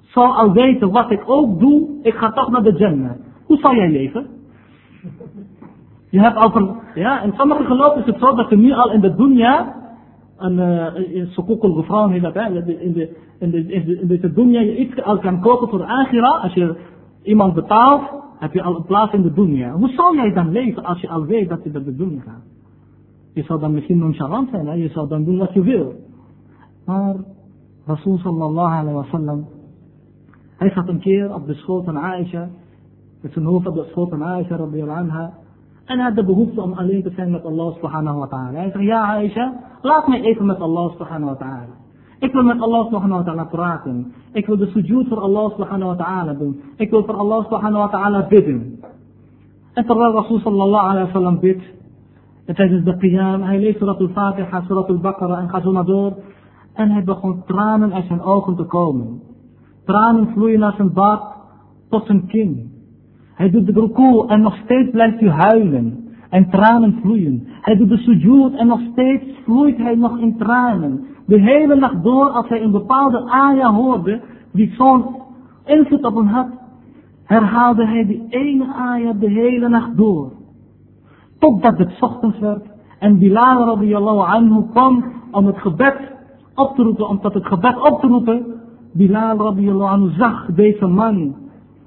zal al weten wat ik ook doe, ik ga toch naar de jannah. Hoe? Je hebt al van, ja, in sommige geloven is het zo dat je nu al in de dunya, een heet dat, hè, in de, in de, in de, in deze dunya je iets al kan kopen voor agira, als je iemand betaalt, heb je al een plaats in de dunya. Hoe zou jij dan leven als je al weet dat je naar de dunya gaat? Je zou dan misschien nonchalant zijn, hè? je zou dan doen wat je wil. Maar Rasul sallallahu alayhi wa sallam, hij een keer op de schoot van Aisha, met zijn hoofd op de schoot van Aisha radiyallahu anha, En hij had de behoefte om alleen te zijn met Allah subhanahu wa ta'ala. Hij zegt, ja Aisha, laat mij even met Allah subhanahu wa ta'ala. Ik wil met Allah subhanahu wa ta'ala praten. Ik wil de sujoed voor Allah subhanahu wa ta'ala doen. Ik wil voor Allah subhanahu wa ta'ala bidden. En terwijl Rasul sallallahu alayhi wa sallam bidt, en tijdens de qiyam, hij leest surat al-Fatiha, surat al-Baqarah en gaat zo maar door. En hij begon tranen uit zijn ogen te komen. Tranen vloeien naar zijn baard tot zijn kin. Hij doet de ruku en nog steeds blijft hij huilen. En tranen vloeien. Hij doet de sujoed en nog steeds vloeit hij nog in tranen. De hele nacht door als hij een bepaalde aya hoorde die zo'n invloed op hem had, herhaalde hij die ene aya de hele nacht door. Totdat het ochtends werd en Bilal radiyallahu anhu kwam om het gebed op te roepen, om tot het gebed op te roepen. Bilal radiyallahu anhu zag deze man,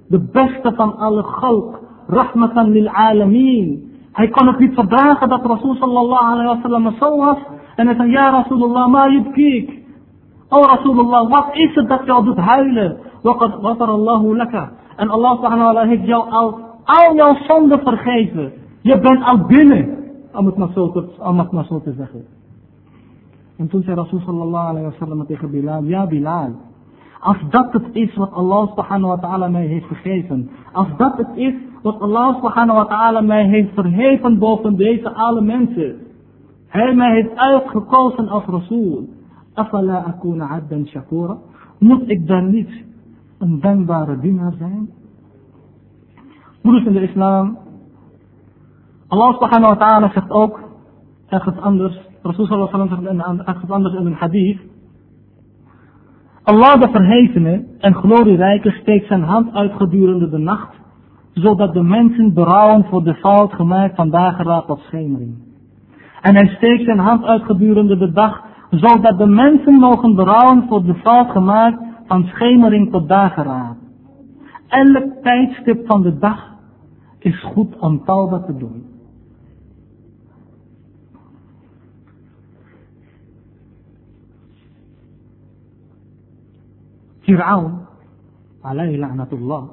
de beste van alle galk, rahmatan lil alameen. Hij kon het niet verdragen dat Rasul sallallahu alayhi wa sallam zo was. En hij zei, ja Rasulullah, ma yubkik. O Rasulullah, wat is het dat jou doet huilen? Waqad Allahu laka. En Allah subhanahu wa ta'ala heeft jou al, al jouw zonden vergeven. Je bent al binnen. Om het maar zo te, om het maar zo te zeggen. En toen zei Rasul sallallahu alayhi wa sallam tegen Bilal, ja Bilal. Als dat het is wat Allah subhanahu wa ta'ala mij heeft gegeven. Als dat het is wat Allah subhanahu wa ta'ala mij heeft verheven boven deze alle mensen. Hij mij heeft uitgekozen als Rasul. Afala akuna abdan shakura. Moet ik dan niet een dankbare dienaar zijn? Broeders in de islam. Allah subhanahu wa ta'ala zegt ook ergens anders. Rasul sallallahu alaihi wa sallam zegt anders in een hadith. Allah de verhevene en glorierijke steekt zijn hand uit gedurende de nacht, zodat de mensen berouwen voor de fout gemaakt van dageraad tot schemering. En hij steekt zijn hand uit gedurende de dag, zodat de mensen mogen berouwen voor de fout gemaakt van schemering tot dageraad. Elk tijdstip van de dag is goed om tauba te doen. Fir'aun, alayhi la'natullah,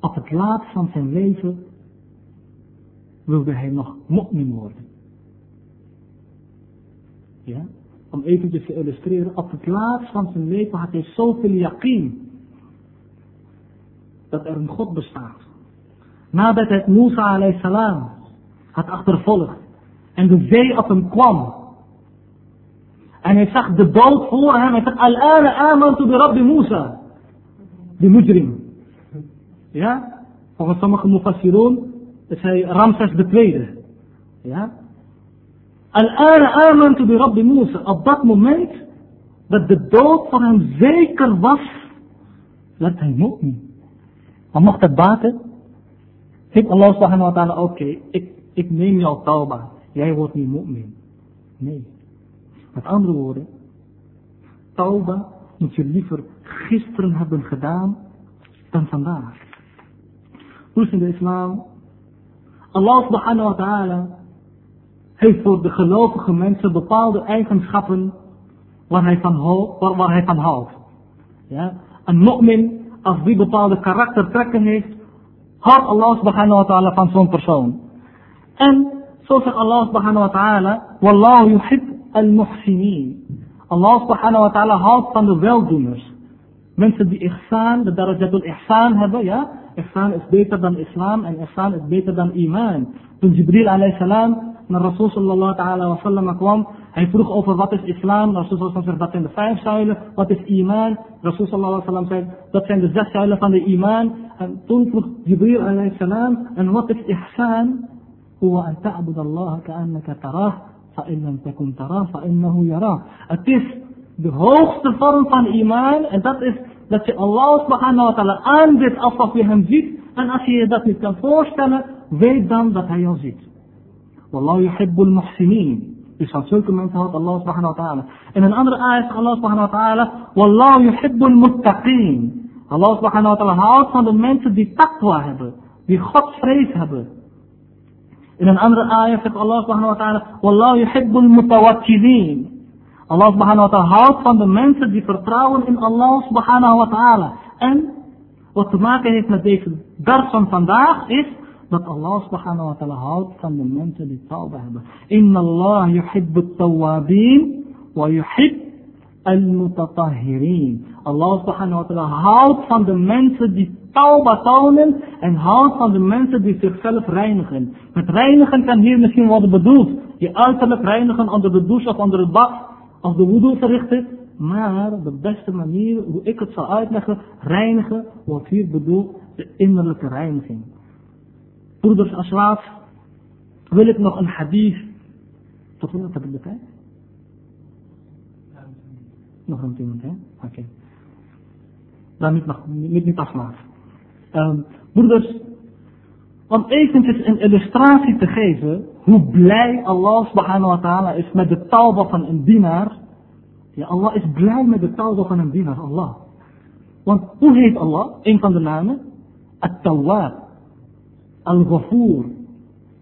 op het laatst van zijn leven wilde hij nog mu'min worden. Ja? Om eventjes te illustreren, op het laatst van zijn leven had hij zoveel yaqeen dat er een God bestaat. Nadat het Musa alayhi salam had achtervolgd en de zee op hem kwam en hij zag de dood voor hem. Hij zegt, Al-ana amantu bi Rabbi Musa. De mujrim. Ja? Volgens sommige mufassirun is hij Ramses tweede. Ja? Al-ana amantu bi Rabbi Musa. Op dat moment dat de dood voor hem zeker was, werd hij mu'min. Maar mocht het baten? Heeft Allah subhanahu wa ta'ala, oké, ik, ik neem jouw tauba. Jij wordt niet mu'min. Nee. Met andere woorden, tauba moet je liever gisteren hebben gedaan dan vandaag. Hoe in de islam? Allah subhanahu wa ta'ala heeft voor de gelovige mensen bepaalde eigenschappen waar hij van, waar hij van houdt. Ja? Een mu'min, als die bepaalde karaktertrekken heeft, houdt Allah subhanahu wa ta'ala van zo'n persoon. En zo zegt Allah subhanahu wa ta'ala, Wallahu yuhib المحسنين. الله سبحانه وتعالى هات فان ويل من في الإحسان بدرجة الإحسان هذا يا إحسان از بيتر دان اسلام ان إحسان از بيتر دان ايمان من جبريل عليه السلام من الرسول صلى الله عليه وسلم قام هي فروخ اوفر وات از اسلام الرسول صلى الله عليه وسلم ذات ان ذا فايف سايل وات ايمان الرسول صلى الله عليه وسلم سايل ذات ان ذا زاك فان ذا ايمان ان تنفخ جبريل عليه السلام ان وات احسان هو أن تعبد الله كأنك تراه. فإن لم تكن تراه فإنه يراه. Het is de hoogste vorm van iman en dat is dat je Allah subhanahu wa ta'ala aanbidt alsof je hem ziet. En als je je dat niet kan voorstellen, weet dan dat hij jou ziet. Wallahu yuhibbul muhsinin. Dus van zulke mensen houdt Allah subhanahu wa ta'ala. In een andere ayat zegt Allah subhanahu wa ta'ala, Wallahu yuhibbul muttaqin. Allah subhanahu wa ta'ala houdt van de mensen die taqwa hebben. Die godsvrees hebben. In een andere ayah zegt Allah subhanahu wa ta'ala, Wallahu yuhibbul mutawakkilin. Allah subhanahu wa ta'ala houdt van de mensen die vertrouwen in Allah subhanahu wa ta'ala. En wat te maken heeft met deze vers van vandaag is dat Allah subhanahu wa ta'ala houdt van de mensen die tauba hebben. Inna Allah yuhibbu tawabin wa yuhib al-mutatahhirin. Allah subhanahu wa ta'ala houdt van de mensen die tauba tonen en houdt van de mensen die zichzelf reinigen. Met reinigen kan hier misschien worden bedoeld. Je uiterlijk reinigen onder de douche of onder het bad of de wudu verrichten. Maar de beste manier, hoe ik het zal uitleggen, reinigen, wordt hier bedoeld de innerlijke reiniging. Broeders, als laatst wil ik nog een hadith. Tot hoe heb ik de tijd? Nog een minuten, hè? Oké. Dan niet, niet, niet afmaken. Um, broeders, om eventjes een illustratie te geven hoe blij Allah subhanahu wa ta'ala is met de tauba van een dienaar. Ja, Allah is blij met de tauba van een dienaar, Allah. Want hoe heet Allah? Een van de namen? At-Tawwab. Al-Ghafoor.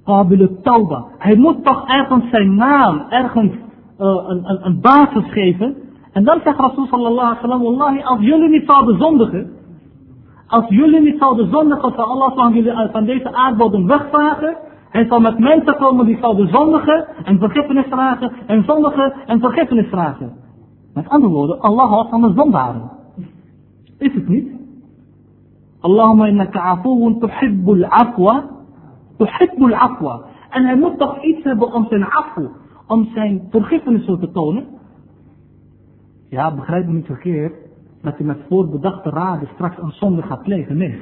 Qabil tauba Hij moet toch ergens zijn naam, ergens uh, een, een, een basis geven. En dan zegt Rasul sallallahu alaihi wa sallam, Wallahi, als jullie niet zouden zondigen, als jullie niet zouden zondigen, zal Allah van, jullie, van deze aardbodem wegvagen. Hij zal met mensen komen die zouden zondigen en vergiffenis vragen en zondigen en vergiffenis vragen. Met andere woorden, Allah houdt van de zondaren. Is het niet? Allahumma innaka afuun tuhibbul afwa. Tuhibbul afwa. En hij moet toch iets hebben om zijn afu, om zijn vergiffenis te tonen. Ja, begrijp me niet verkeerd dat hij met voorbedachte raden straks een zonde gaat plegen. Nee.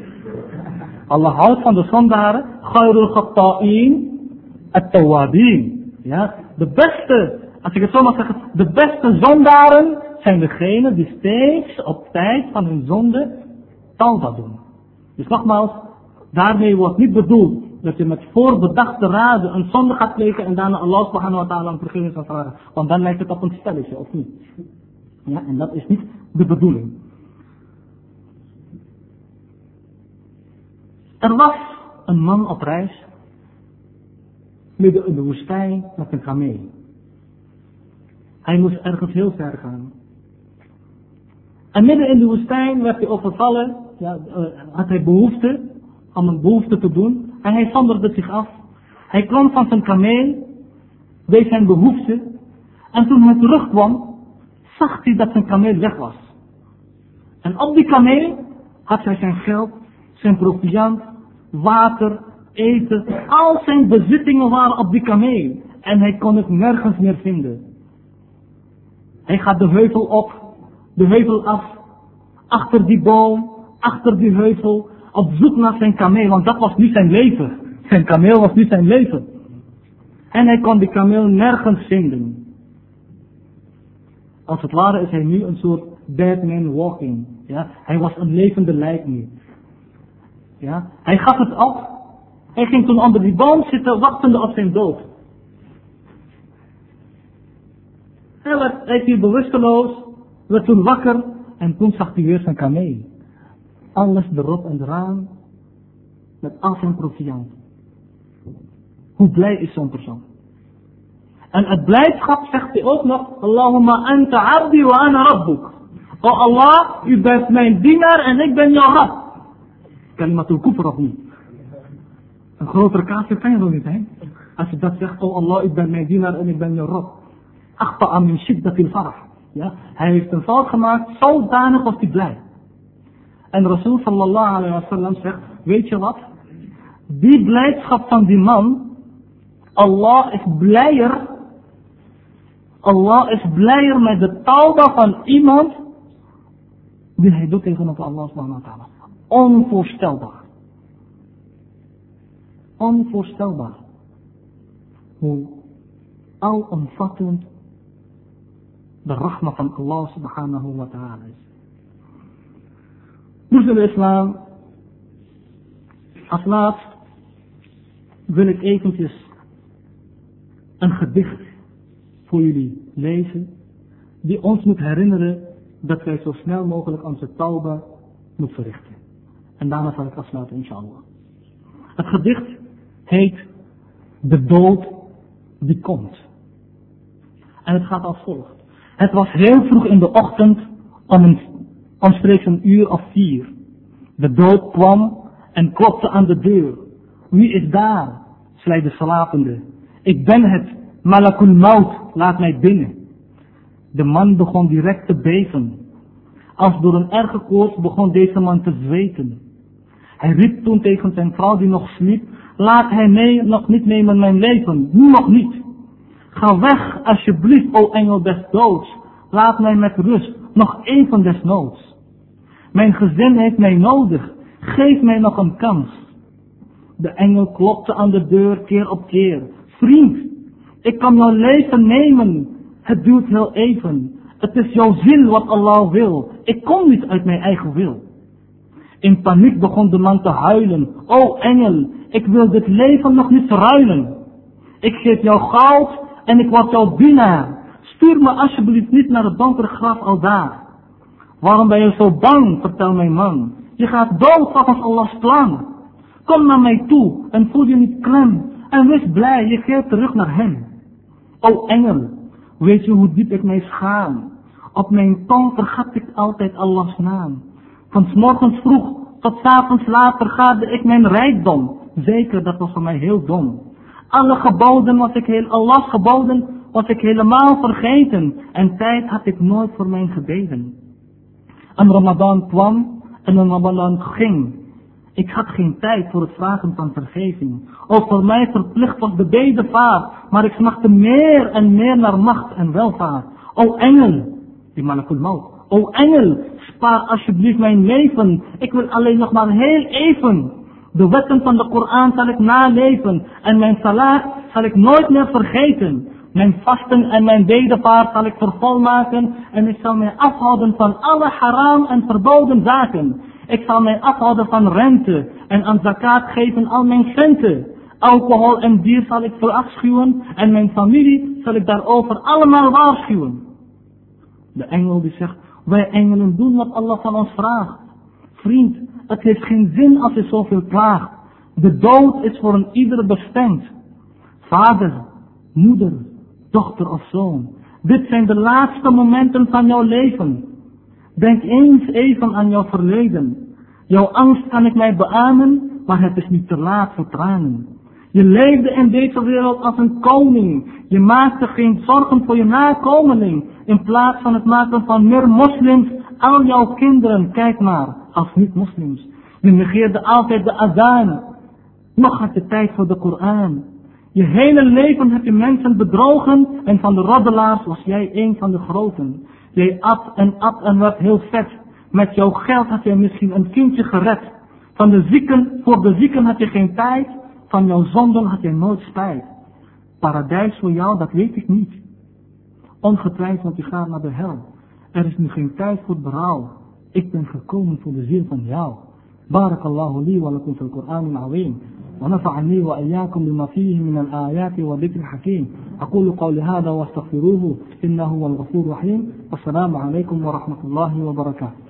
Allah houdt van de zondaren. Khairul khatta'in at-tawabin. Ja, de beste, als ik het zo mag zeggen, de beste zondaren zijn degenen die steeds op tijd van hun zonde tauba doen. Dus nogmaals, daarmee wordt niet bedoeld dat je met voorbedachte raden een zonde gaat plegen en daarna Allah subhanahu wa ta'ala een vergeving zal vragen. Want dan lijkt het op een stelletje, of niet? Ja, en dat is niet de bedoeling. Er was een man op reis, midden in de woestijn met een kameel. Hij moest ergens heel ver gaan. En midden in de woestijn werd hij overvallen, ja, uh, had hij behoefte om een behoefte te doen. En hij zonderde zich af. Hij kwam van zijn kameel, deed zijn behoefte. En toen hij terugkwam, zag hij dat zijn kameel weg was. En op die kameel had hij zijn geld, zijn proviant, water, eten. Al zijn bezittingen waren op die kameel. En hij kon het nergens meer vinden. Hij gaat de heuvel op, de heuvel af, achter die boom, achter die heuvel, op zoek naar zijn kameel, want dat was nu zijn leven. Zijn kameel was nu zijn leven. En hij kon die kameel nergens vinden. Als het ware is hij nu een soort Batman walking. Ja? Hij was een levende lijk nu. Ja? Hij gaf het op. Hij ging toen onder die boom zitten, wachtende op zijn dood. Werd, hij viel bewusteloos, werd toen wakker en toen zag hij weer zijn kameel. Alles erop en eraan, met al zijn proviant. Hoe blij is zo'n persoon? En het blijdschap zegt hij ook nog, Allahumma anta abdi wa ana rabbuk. O Allah, u bent mijn dienaar en ik ben jouw rab. Kalimatul kufr of niet? Een grotere kafir kan je nog niet, hè? Als je dat zegt, oh Allah, u bent mijn dienaar en ik ben jouw rab. Akhta'a min shiddatil farah. Ja? Hij heeft een fout gemaakt, zodanig was hij blij. En Rasul sallallahu alayhi wa sallam zegt, weet je wat? Die blijdschap van die man, Allah is blijer Allah is blijer met de tauba van iemand die hij doet tegenover Allah subhanahu wa ta'ala. Onvoorstelbaar. Onvoorstelbaar. Hoe alomvattend de rahma van Allah subhanahu wa ta'ala is. Moslim islam, als laatst wil ik eventjes een gedicht voor jullie lezen, die ons moet herinneren dat wij zo snel mogelijk onze tauba moeten verrichten. En daarna zal ik afsluiten, inshallah. Het gedicht heet De dood die komt. En het gaat als volgt. Het was heel vroeg in de ochtend, om een, omstreeks een uur of vier. De dood kwam en klopte aan de deur. Wie is daar? zei de slapende. Ik ben het, Malakul Maut, laat mij binnen. De man begon direct te beven. Als door een erge koorts begon deze man te zweten. Hij riep toen tegen zijn vrouw die nog sliep, laat hij mee, nog niet nemen mijn leven, nu nog niet. Ga weg, alsjeblieft, o engel des doods. Laat mij met rust, nog even desnoods. Mijn gezin heeft mij nodig, geef mij nog een kans. De engel klopte aan de deur keer op keer. Vriend, ik kan jouw leven nemen. Het duurt heel even. Het is jouw zin wat Allah wil. Ik kom niet uit mijn eigen wil. In paniek begon de man te huilen. O engel, ik wil dit leven nog niet ruilen. Ik geef jou goud en ik word jouw dienaar. Stuur me alsjeblieft niet naar het donkere graf al daar. Waarom ben je zo bang, vertel mijn man. Je gaat dood volgens Allah's plan. Kom naar mij toe en voel je niet klem. En wees blij, je keert terug naar hem. O engel, weet je hoe diep ik mij schaam. Op mijn tong vergat ik altijd Allah's naam. Van s morgens vroeg tot s avonds later gaade ik mijn rijkdom. Zeker, dat was voor mij heel dom. Alle geboden was ik heel, Allah's geboden was ik helemaal vergeten. En tijd had ik nooit voor mijn gebeden. En Ramadan kwam en een Ramadan ging. Ik had geen tijd voor het vragen van vergeving. Ook voor mij verplicht was de bedevaart, maar ik smachtte meer en meer naar macht en welvaart. O engel, die malakul maut. O engel, spaar alsjeblieft mijn leven. Ik wil alleen nog maar heel even. De wetten van de Koran zal ik naleven en mijn salaat zal ik nooit meer vergeten. Mijn vasten en mijn bedevaart zal ik vervolmaken en ik zal mij afhouden van alle haram en verboden zaken. Ik zal mij afhouden van rente en aan zakat geven al mijn centen. Alcohol en bier zal ik verafschuwen en mijn familie zal ik daarover allemaal waarschuwen. De engel die zegt, wij engelen doen wat Allah van ons vraagt. Vriend, het heeft geen zin als je zoveel klaagt. De dood is voor een ieder bestemd. Vader, moeder, dochter of zoon. Dit zijn de laatste momenten van jouw leven. Denk eens even aan jouw verleden. Jouw angst kan ik mij beamen, maar het is niet te laat voor tranen. Je leefde in deze wereld als een koning. Je maakte geen zorgen voor je nakomeling. In plaats van het maken van meer moslims, al jouw kinderen, kijk maar, als niet-moslims. Je negeerde altijd de azan. Nog had je tijd voor de Koran. Je hele leven heb je mensen bedrogen en van de roddelaars was jij een van de groten. Jij at en at en werd heel vet. Met jouw geld had je misschien een kindje gered. Van de zieken, voor de zieken had je geen tijd. Van jouw zonden had je nooit spijt. Paradijs voor jou, dat weet ik niet. Ongetwijfeld, je gaat naar de hel. Er is nu geen tijd voor berouw. Ik ben gekomen voor de ziel van jou. بارك الله لي ولكم في القرآن العظيم ونفعني وإياكم بما فيه من الآيات والذكر الحكيم أقول قولي هذا واستغفروه إنه هو الغفور الرحيم. والسلام عليكم ورحمة الله وبركاته.